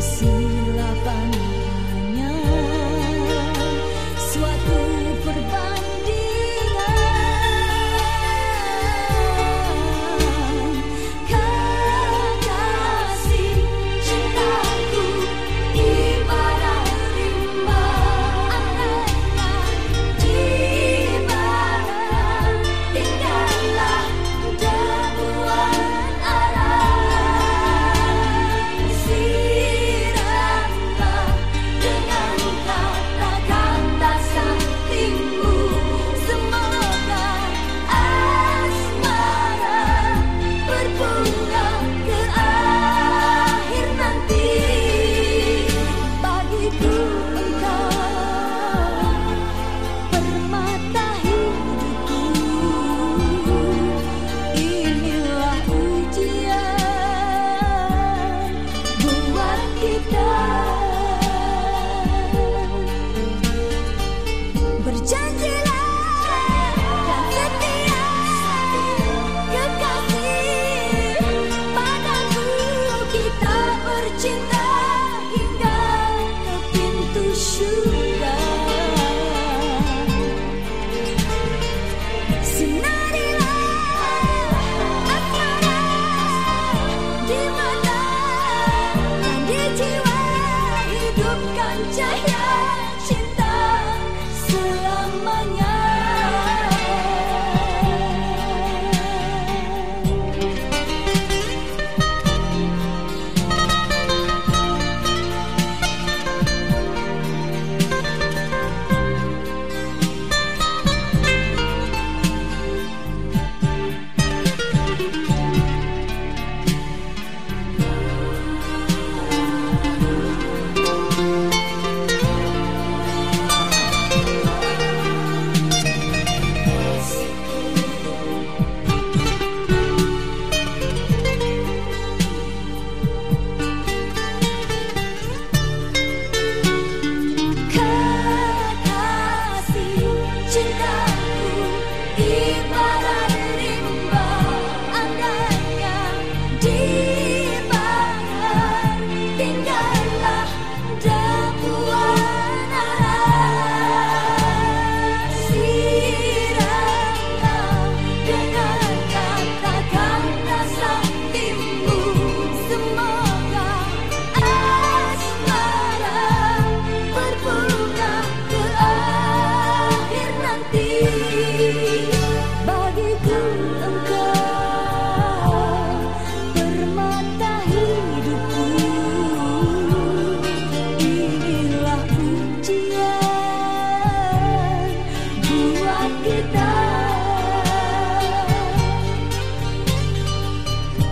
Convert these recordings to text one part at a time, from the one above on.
kesilapan.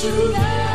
to.